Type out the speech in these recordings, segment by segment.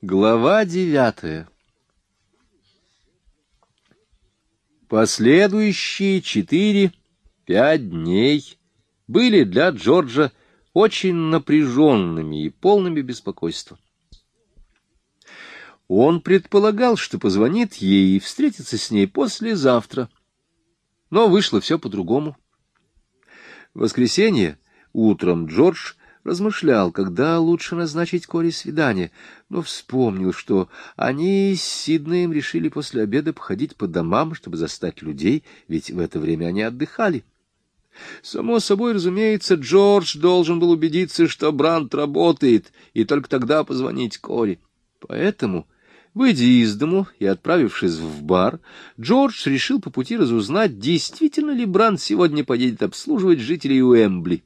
Глава девятая Последующие четыре-пять дней были для Джорджа очень напряженными и полными беспокойства. Он предполагал, что позвонит ей и встретится с ней послезавтра. Но вышло все по-другому. В воскресенье утром Джордж размышлял, когда лучше назначить Коре свидание, но вспомнил, что они с Сиднеем решили после обеда походить по домам, чтобы застать людей, ведь в это время они отдыхали. Само собой, разумеется, Джордж должен был убедиться, что Брант работает, и только тогда позвонить Коре. Поэтому, выйдя из дому и отправившись в бар, Джордж решил по пути разузнать, действительно ли Брант сегодня поедет обслуживать жителей Уэмбли.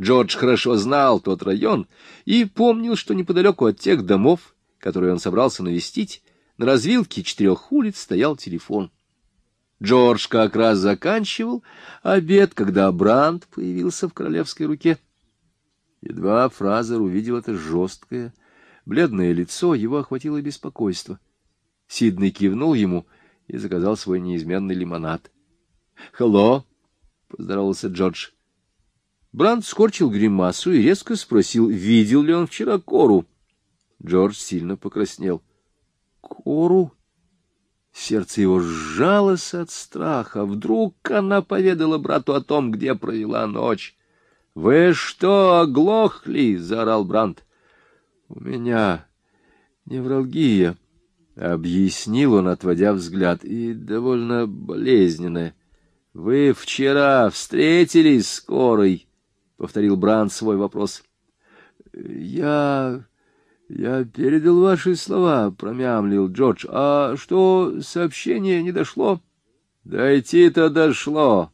Джордж хорошо знал тот район и помнил, что неподалеку от тех домов, которые он собрался навестить, на развилке четырех улиц стоял телефон. Джордж как раз заканчивал обед, когда Брандт появился в королевской руке. Едва Фразер увидел это жесткое, бледное лицо, его охватило беспокойство. Сиднey кивнул ему и заказал свой неизменный лимонад. «Хелло!» — поздоровался Джордж. Бранд скорчил гримасу и резко спросил, видел ли он вчера Кору. Джордж сильно покраснел. «Кору?» Сердце его сжалось от страха. Вдруг она поведала брату о том, где провела ночь. — Вы что, оглохли? — заорал Бранд. У меня невралгия, — объяснил он, отводя взгляд, — и довольно болезненная. — Вы вчера встретились с Корой? — повторил Бранд свой вопрос. — Я... я передал ваши слова, — промямлил Джордж. — А что, сообщение не дошло? — Дойти-то дошло.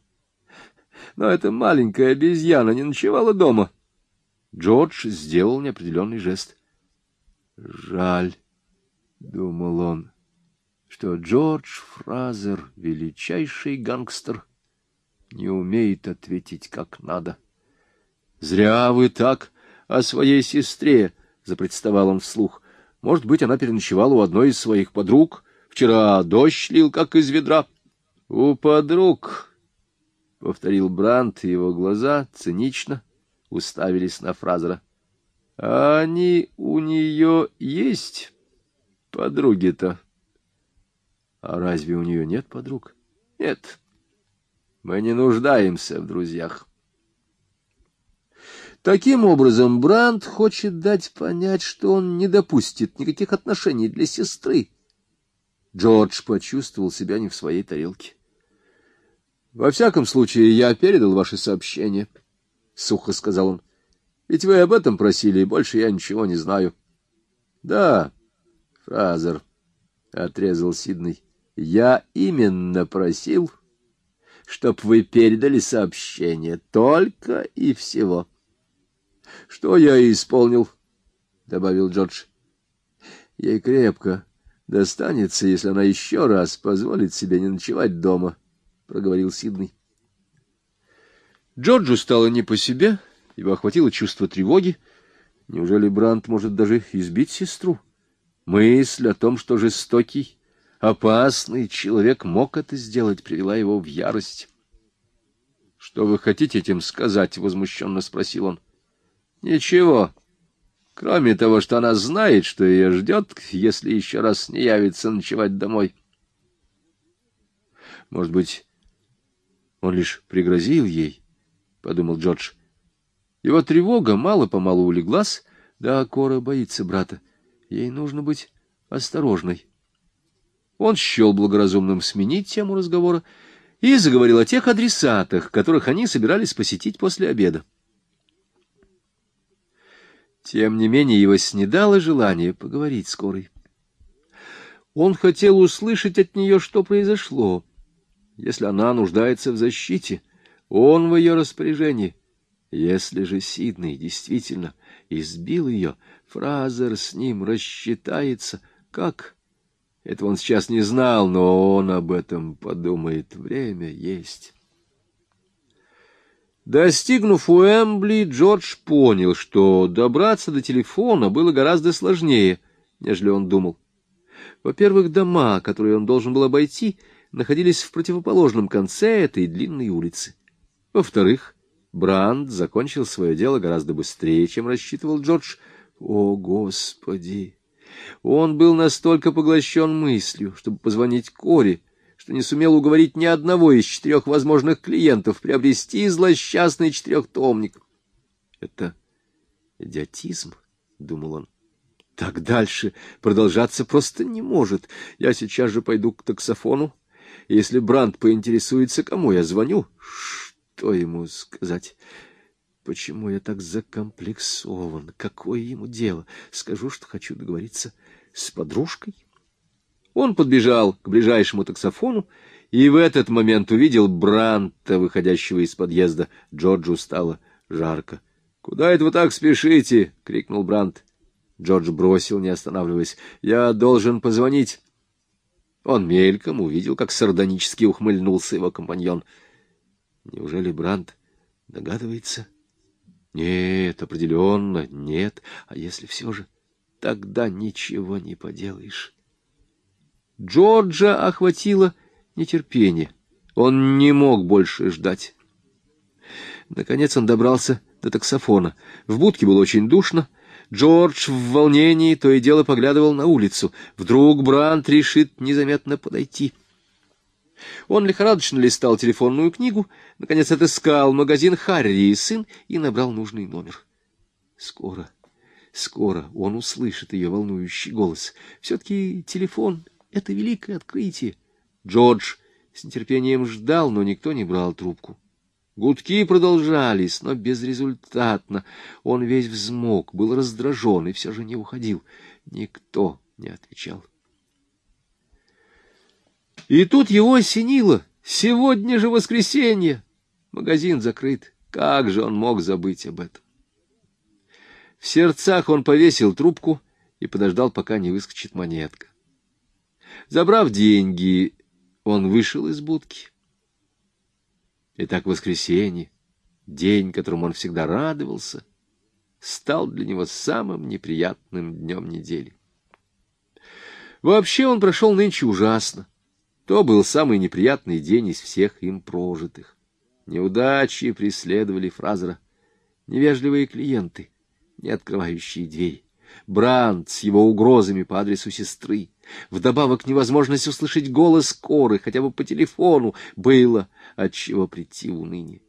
Но эта маленькая обезьяна не ночевала дома. Джордж сделал неопределенный жест. — Жаль, — думал он, — что Джордж Фразер, величайший гангстер, не умеет ответить как надо. — Зря вы так о своей сестре, — запротестовал он вслух. Может быть, она переночевала у одной из своих подруг. Вчера дождь лил, как из ведра. — У подруг, — повторил Брант, и его глаза цинично уставились на Фразера. — А они у нее есть, подруги-то? — А разве у нее нет подруг? — Нет. Мы не нуждаемся в друзьях. Таким образом, Бранд хочет дать понять, что он не допустит никаких отношений для сестры. Джордж почувствовал себя не в своей тарелке. — Во всяком случае, я передал ваше сообщение, — сухо сказал он. — Ведь вы об этом просили, и больше я ничего не знаю. — Да, Фразер, — отрезал Сиднey, — я именно просил, чтоб вы передали сообщение только и всего. —— Что я и исполнил, — добавил Джордж. — Ей крепко достанется, если она еще раз позволит себе не ночевать дома, — проговорил Сиднey. Джорджу стало не по себе, его охватило чувство тревоги. Неужели Брант может даже избить сестру? Мысль о том, что жестокий, опасный человек мог это сделать, привела его в ярость. — Что вы хотите этим сказать? — возмущенно спросил он. — Ничего, кроме того, что она знает, что ее ждет, если еще раз не явится ночевать домой. Может быть, он лишь пригрозил ей, — подумал Джордж. Его тревога мало-помалу улеглась, да Кора боится брата. Ей нужно быть осторожной. Он счел благоразумным сменить тему разговора и заговорил о тех адресатах, которых они собирались посетить после обеда. Тем не менее его снедало желание поговорить с Корой. Он хотел услышать от нее, что произошло. Если она нуждается в защите, он в ее распоряжении. Если же Сиднey действительно избил ее, Фразер с ним рассчитается. Как? Этого он сейчас не знал, но он об этом подумает. Время есть. Достигнув Уэмбли, Джордж понял, что добраться до телефона было гораздо сложнее, нежели он думал. Во-первых, дома, которые он должен был обойти, находились в противоположном конце этой длинной улицы. Во-вторых, Бранд закончил свое дело гораздо быстрее, чем рассчитывал Джордж. О, Господи! Он был настолько поглощен мыслью, чтобы позвонить Коре, что не сумел уговорить ни одного из четырех возможных клиентов приобрести злосчастный четырехтомник. Это идиотизм, — думал он. Так дальше продолжаться просто не может. Я сейчас же пойду к таксофону. Если Бранд поинтересуется, кому я звоню, что ему сказать? Почему я так закомплексован? Какое ему дело? Скажу, что хочу договориться с подружкой. Он подбежал к ближайшему таксофону и в этот момент увидел Бранта, выходящего из подъезда. Джорджу стало жарко. — Куда это вы так спешите? — крикнул Брант. Джордж бросил, не останавливаясь. — Я должен позвонить. Он мельком увидел, как сардонически ухмыльнулся его компаньон. Неужели Брант догадывается? Нет, определенно нет. А если все же, тогда ничего не поделаешь. Джорджа охватило нетерпение. Он не мог больше ждать. Наконец он добрался до таксофона. В будке было очень душно. Джордж в волнении то и дело поглядывал на улицу. Вдруг Брант решит незаметно подойти. Он лихорадочно листал телефонную книгу, наконец отыскал магазин «Харри и сын» и набрал нужный номер. Скоро, скоро он услышит ее волнующий голос. Все-таки телефон — это великое открытие. Джордж с нетерпением ждал, но никто не брал трубку. Гудки продолжались, но безрезультатно. Он весь взмок, был раздражен и все же не уходил. Никто не отвечал. И тут его осенило. Сегодня же воскресенье. Магазин закрыт. Как же он мог забыть об этом? В сердцах он повесил трубку и подождал, пока не выскочит монетка. Забрав деньги, он вышел из будки. Итак, воскресенье, день, которому он всегда радовался, стал для него самым неприятным днем недели. Вообще он прошел нынче ужасно. То был самый неприятный день из всех им прожитых. Неудачи преследовали Фразера, невежливые клиенты, не открывающие дверь, Бранд с его угрозами по адресу сестры, Вдобавок невозможность услышать голос Коры хотя бы по телефону было отчего прийти в уныние.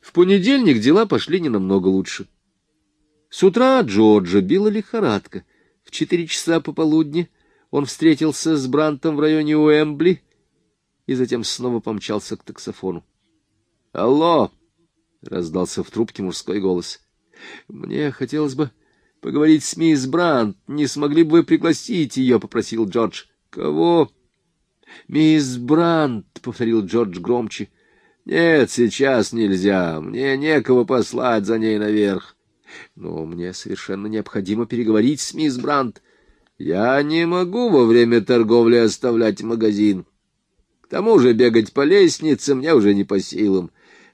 В понедельник дела пошли не намного лучше. С утра Джорджа била лихорадка. В четыре часа пополудни он встретился с Брантом в районе Уэмбли и затем снова помчался к таксофону. «Алло!» — раздался в трубке мужской голос. «Мне хотелось бы поговорить с мисс Брандт. Не смогли бы вы пригласить ее? — попросил Джордж. — Кого? — Мисс Брандт, — повторил Джордж громче. — Нет, сейчас нельзя. Мне некого послать за ней наверх. Но мне совершенно необходимо переговорить с мисс Брандт. Я не могу во время торговли оставлять магазин. К тому же бегать по лестнице мне уже не по силам.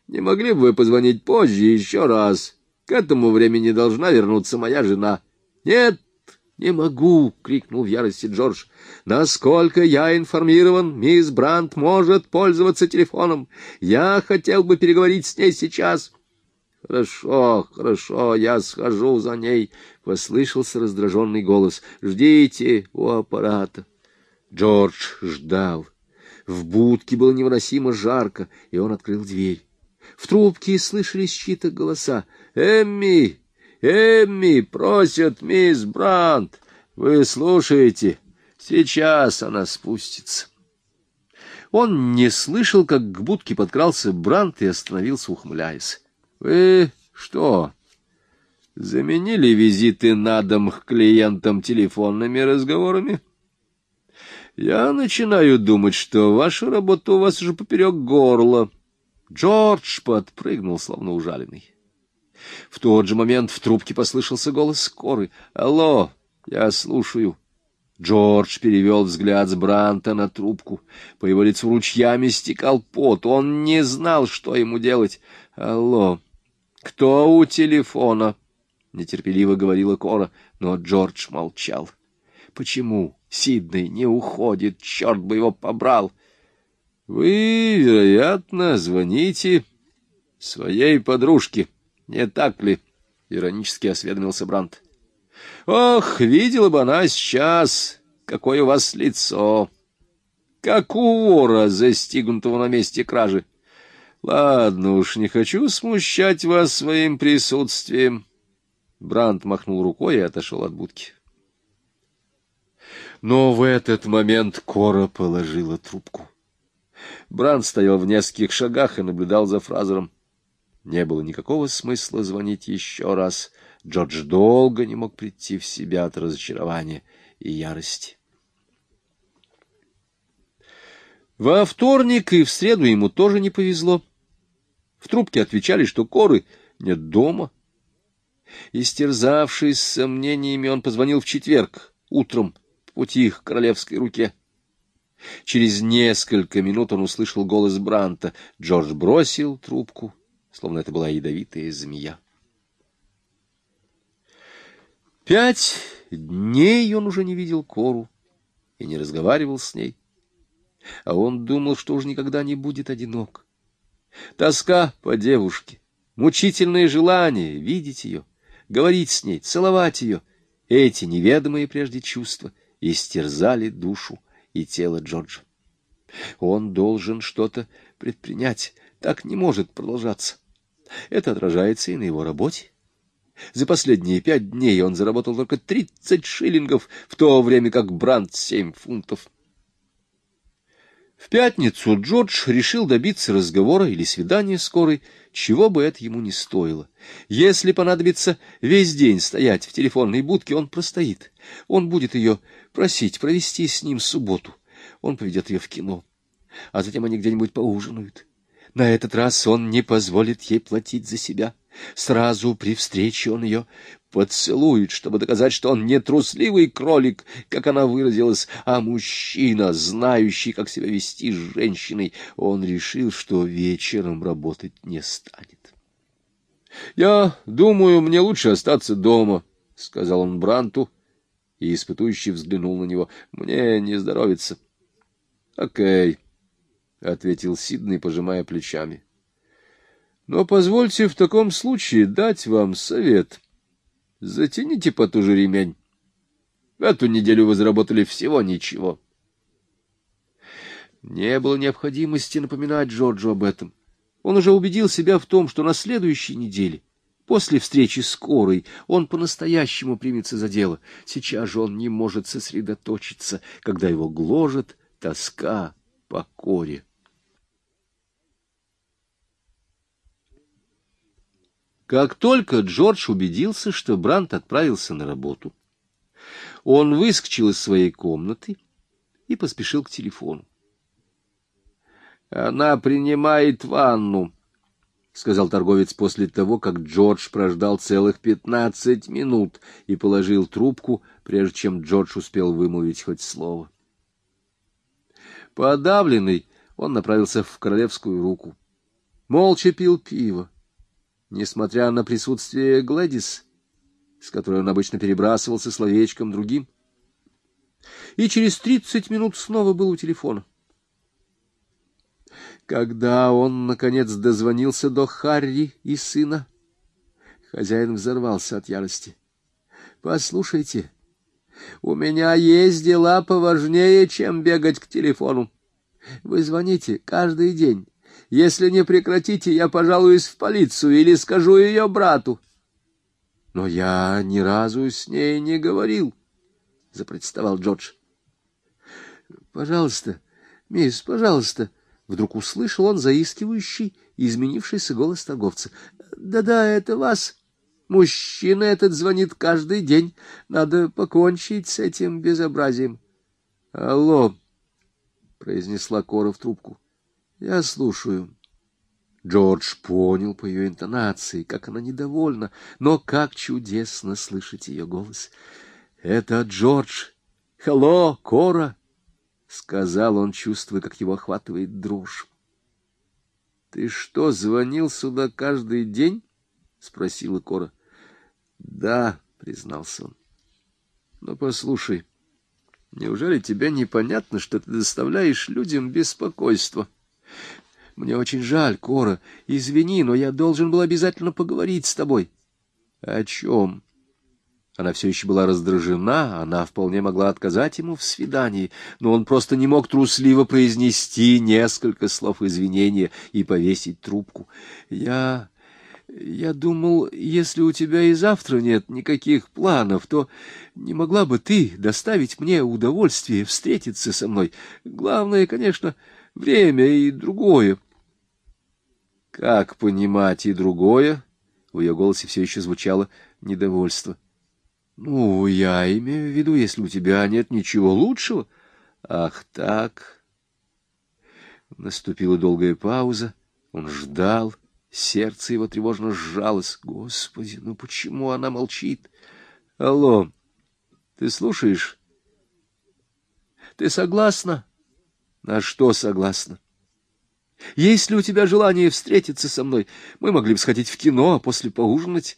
Не могли бы вы позвонить позже еще раз? — к этому времени должна вернуться моя жена. — Нет, не могу! — крикнул в ярости Джордж. — Насколько я информирован, мисс Брандт может пользоваться телефоном. Я хотел бы переговорить с ней сейчас. — Хорошо, хорошо, я схожу за ней, — послышался раздраженный голос. — Ждите у аппарата. Джордж ждал. В будке было невыносимо жарко, и он открыл дверь. В трубке слышались чьи-то голоса. «Эмми! Эмми! Просят мисс Брандт! Вы слушаете? Сейчас она спустится!» Он не слышал, как к будке подкрался Брандт и остановился, ухмыляясь. «Вы что, заменили визиты на дом к клиентам телефонными разговорами?» «Я начинаю думать, что ваша работа у вас уже поперек горла». Джордж подпрыгнул, словно ужаленный. В тот же момент в трубке послышался голос скоры. «Алло, я слушаю». Джордж перевел взгляд с Бранта на трубку. По его лицу ручьями стекал пот. Он не знал, что ему делать. «Алло, кто у телефона?» — нетерпеливо говорила Кора. Но Джордж молчал. Почему Сиднey не уходит? Черт бы его побрал! Вы, вероятно, звоните своей подружке, не так ли? Иронически осведомился Брант. Ох, видела бы она сейчас, какое у вас лицо! Как у вора, застигнутого на месте кражи. Ладно уж, не хочу смущать вас своим присутствием. Бранд махнул рукой и отошел от будки. Но в этот момент Кора положила трубку. Бранд стоял в нескольких шагах и наблюдал за Фразером. Не было никакого смысла звонить еще раз. Джордж долго не мог прийти в себя от разочарования и ярости. Во вторник и в среду ему тоже не повезло. В трубке отвечали, что Коры нет дома. Истерзавшись сомнениями, он позвонил в четверг утром по пути к королевской руке. Через несколько минут он услышал голос Бранта. Джордж бросил трубку, словно это была ядовитая змея. Пять дней он уже не видел Кору и не разговаривал с ней, а он думал, что уж никогда не будет одинок. Тоска по девушке, мучительное желание видеть ее, говорить с ней, целовать ее, эти неведомые прежде чувства истерзали душу и тело Джорджа. Он должен что-то предпринять, так не может продолжаться. Это отражается и на его работе. За последние пять дней он заработал только тридцать шиллингов, в то время как Брандт — семь фунтов. В пятницу Джордж решил добиться разговора или свидания скорой, чего бы это ему не стоило. Если понадобится весь день стоять в телефонной будке, он простоит. Он будет ее просить провести с ним субботу. Он поведет ее в кино, а затем они где-нибудь поужинают. На этот раз он не позволит ей платить за себя. Сразу при встрече он ее поцелует, чтобы доказать, что он не трусливый кролик, как она выразилась, а мужчина, знающий, как себя вести с женщиной. Он решил, что вечером работать не станет. — Я думаю, мне лучше остаться дома, — сказал он Бранту, и испытующий взглянул на него. — Мне не здоровится. — Окей, — ответил Сиднey, пожимая плечами. — Но позвольте в таком случае дать вам совет. Затяните потуже ремень. В эту неделю вы заработали всего ничего. Не было необходимости напоминать Джорджу об этом. Он уже убедил себя в том, что на следующей неделе, после встречи с Корой, он по-настоящему примется за дело. Сейчас же он не может сосредоточиться, когда его гложет тоска по Коре. Как только Джордж убедился, что Брант отправился на работу, он выскочил из своей комнаты и поспешил к телефону. «Она принимает ванну», — сказал торговец после того, как Джордж прождал целых пятнадцать минут и положил трубку, прежде чем Джордж успел вымолвить хоть слово. Подавленный, он направился в королевскую руку. Молча пил пиво несмотря на присутствие Гладис, с которой он обычно перебрасывался словечком другим. И через тридцать минут снова был у телефона. Когда он, наконец, дозвонился до Харри и сына, хозяин взорвался от ярости. — Послушайте, у меня есть дела поважнее, чем бегать к телефону. Вы звоните каждый день если не прекратите, я пожалуюсь в полицию или скажу ее брату. — Но я ни разу с ней не говорил, — запротестовал Джордж. — Пожалуйста, мисс, пожалуйста, — вдруг услышал он заискивающий и изменившийся голос торговца. Да — Да-да, это вас. Мужчина этот звонит каждый день. Надо покончить с этим безобразием. — Алло, — произнесла Кора в трубку. Я слушаю. Джордж понял по ее интонации, как она недовольна, но как чудесно слышать ее голос. — Это Джордж. — Hello, Кора, — сказал он, чувствуя, как его охватывает дрожь. — Ты что, звонил сюда каждый день? — спросила Кора. — Да, — признался он. Но послушай, неужели тебе непонятно, что ты доставляешь людям беспокойство? Мне очень жаль, Кора. Извини, но я должен был обязательно поговорить с тобой. О чем? Она все еще была раздражена, она вполне могла отказать ему в свидании, но он просто не мог трусливо произнести несколько слов извинения и повесить трубку. Я... Я думал, если у тебя и завтра нет никаких планов, то не могла бы ты доставить мне удовольствие встретиться со мной. Главное, конечно, время и другое. Как понимать и другое? В ее голосе все еще звучало недовольство. Ну, я имею в виду, если у тебя нет ничего лучшего. Ах, так. Наступила долгая пауза. Он ждал. Сердце его тревожно сжалось. Господи, ну почему она молчит? Алло, ты слушаешь? Ты согласна? На что согласна? Есть ли у тебя желание встретиться со мной? Мы могли бы сходить в кино, а после поужинать.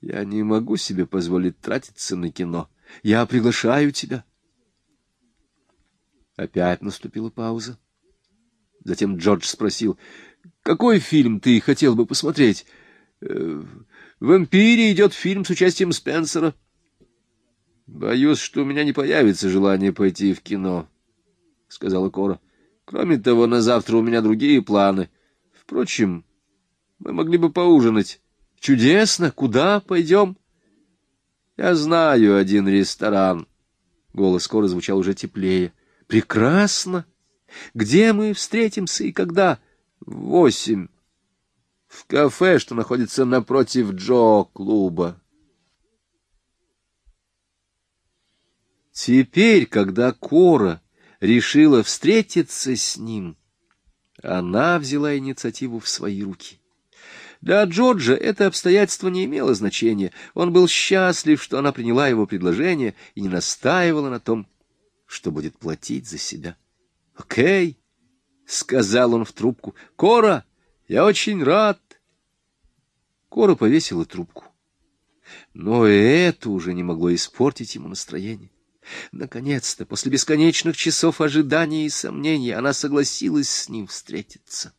Я не могу себе позволить тратиться на кино. Я приглашаю тебя. Опять наступила пауза. Затем Джордж спросил, какой фильм ты хотел бы посмотреть? Э, в «Эмпире» идет фильм с участием Спенсера. Боюсь, что у меня не появится желание пойти в кино, — сказала Кора. Кроме того, на завтра у меня другие планы. Впрочем, мы могли бы поужинать. Чудесно! Куда пойдем? Я знаю один ресторан. Голос Коры звучал уже теплее. Прекрасно! Где мы встретимся и когда? — Восемь. В кафе, что находится напротив Джо-клуба. Теперь, когда Кора решила встретиться с ним, она взяла инициативу в свои руки. Для Джорджа это обстоятельство не имело значения. Он был счастлив, что она приняла его предложение и не настаивала на том, что будет платить за себя. «Окей», — сказал он в трубку. — Кора, я очень рад. Кора повесила трубку. Но это уже не могло испортить ему настроение. Наконец-то, после бесконечных часов ожидания и сомнений, она согласилась с ним встретиться.